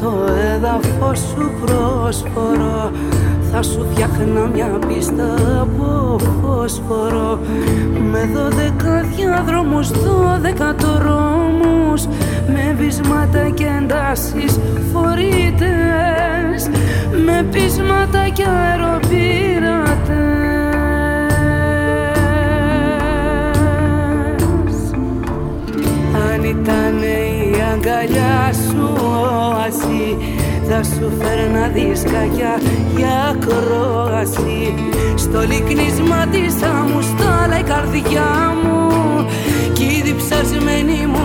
το έδαφος σου πρόσφορο. Θα σου φτιάχνα μια πίστα από φόσφορο. Με δώδεκα διάδρομους, δώδεκα τρόμους με βυσμάτα και εντάσεις φορείτες με πείσματα και αεροπύρατες ήταν η αγκαλιά σου όαση θα σου φέρνα δισκάκια για ακρόαση. Στο λυκνίσμα της άμμου στάλα η καρδιά μου. Κι η διψασμένη μου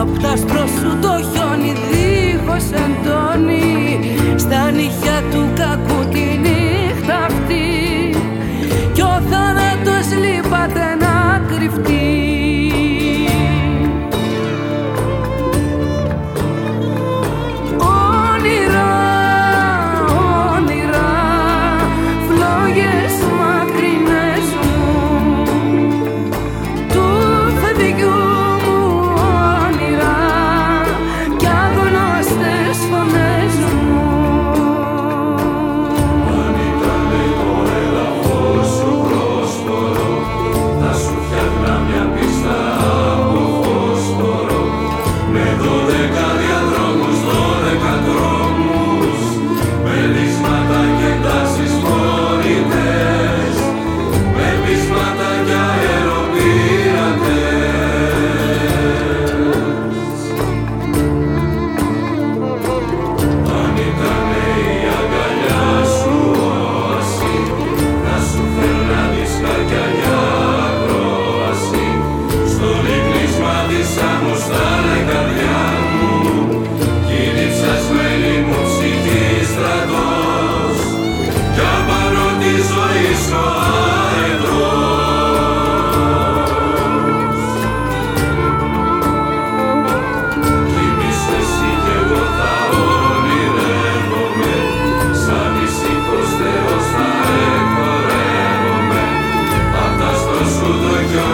Απ' τα σου το χιόνι δίχως εντόνι Señor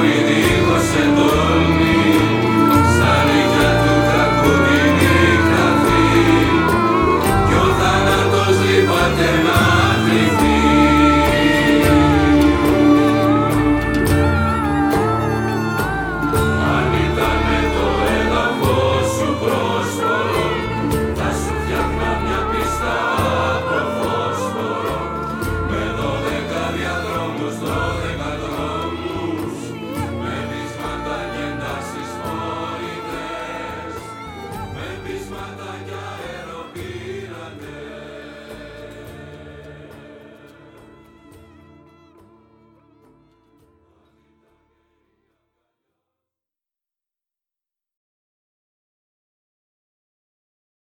y digo, Señor.